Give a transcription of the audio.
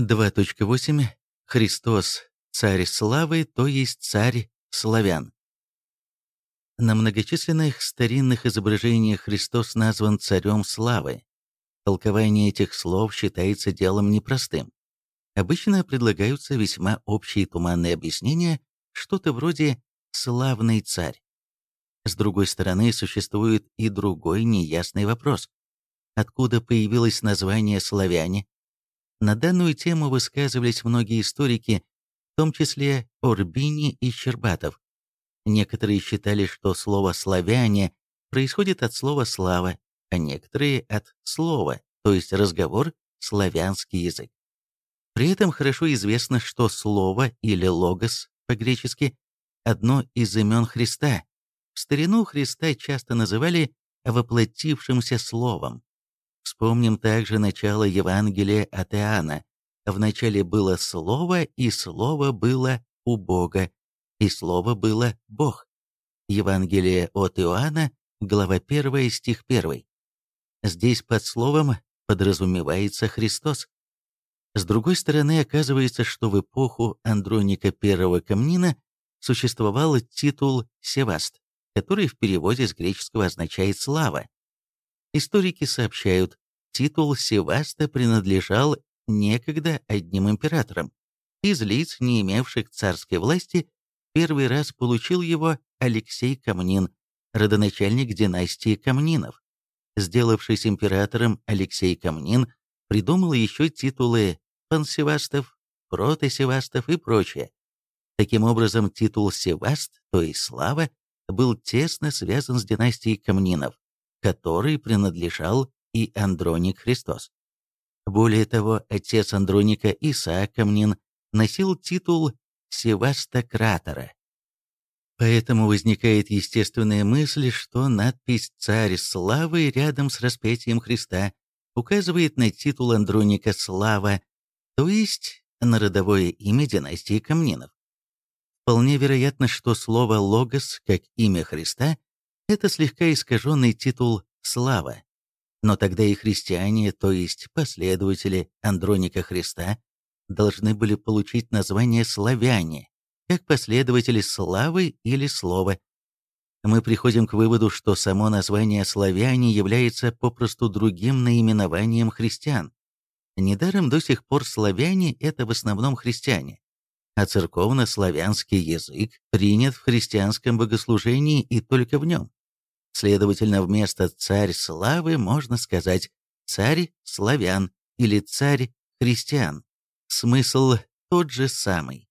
2.8. Христос, царь славы, то есть царь славян. На многочисленных старинных изображениях Христос назван царем славы. Толкование этих слов считается делом непростым. Обычно предлагаются весьма общие туманные объяснения, что-то вроде «славный царь». С другой стороны, существует и другой неясный вопрос. Откуда появилось название «славяне»? На данную тему высказывались многие историки, в том числе Орбини и Щербатов. Некоторые считали, что слово «славяне» происходит от слова «слава», а некоторые от слова, то есть разговор, славянский язык. При этом хорошо известно, что слово или логос по-гречески одно из имен Христа. В старину Христа часто называли воплотившимся словом. Вспомним также начало Евангелия от Иоанна. Вначале было Слово, и Слово было у Бога, и Слово было Бог. Евангелие от Иоанна, глава 1, стих 1. Здесь под словом подразумевается Христос. С другой стороны, оказывается, что в эпоху Андроника I Камнина существовал титул «Севаст», который в переводе с греческого означает «слава». Историки сообщают, титул Севаста принадлежал некогда одним императорам. Из лиц, не имевших царской власти, Первый раз получил его Алексей Камнин, родоначальник династии Камнинов. Сделавшись императором, Алексей Камнин придумал еще титулы пансевастов, протосевастов и прочее. Таким образом, титул Севаст, то есть слава, был тесно связан с династией Камнинов, которой принадлежал и Андроник Христос. Более того, отец Андроника Исаак Камнин носил титул Севастократора. Поэтому возникает естественная мысль, что надпись «Царь славы» рядом с распятием Христа указывает на титул Андроника Слава, то есть на родовое имя династии Камнинов. Вполне вероятно, что слово «логос» как имя Христа – это слегка искаженный титул «слава». Но тогда и христиане, то есть последователи Андроника Христа, должны были получить название «славяне», как последователи славы или слова. Мы приходим к выводу, что само название «славяне» является попросту другим наименованием христиан. Недаром до сих пор славяне – это в основном христиане, а церковно-славянский язык принят в христианском богослужении и только в нем. Следовательно, вместо «царь славы» можно сказать «царь славян» или «царь христиан». Смысл тот же самый.